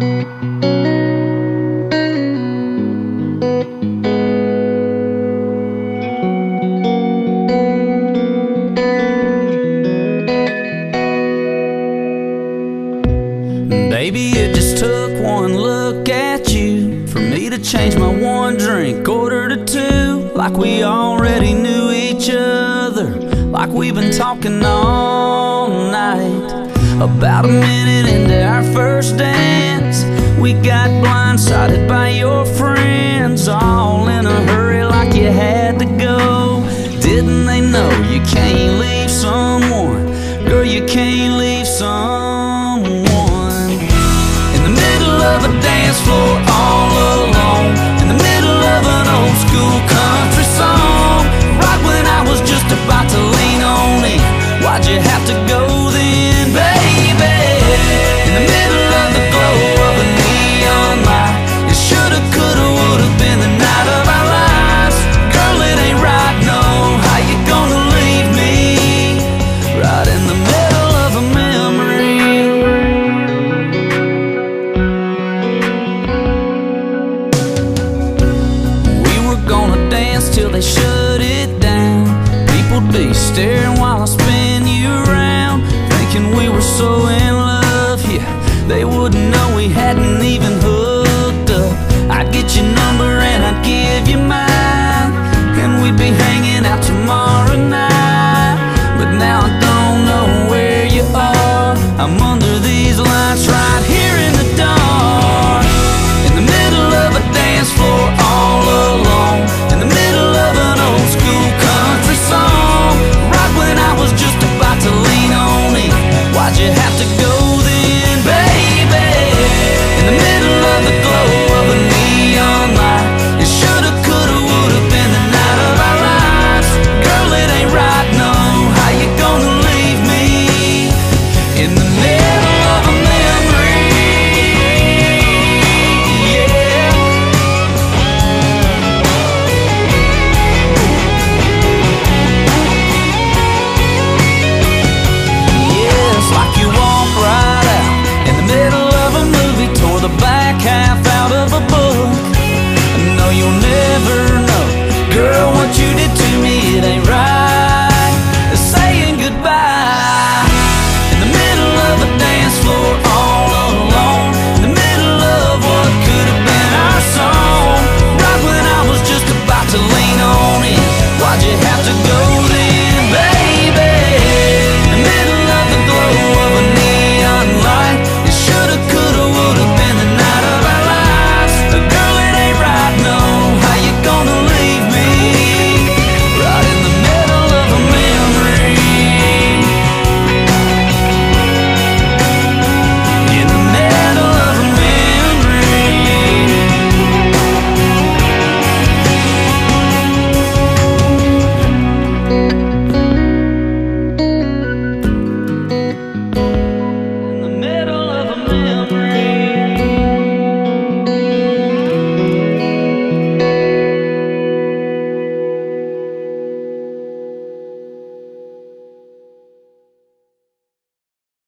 Baby, it just took one look at you for me to change my one drink order to two. Like we already knew each other, like we've been talking all night. About a minute into our first dance, we got blindsided by your friends, all in a hurry like you had to go. Didn't they know you can't they wouldn't know we hadn't even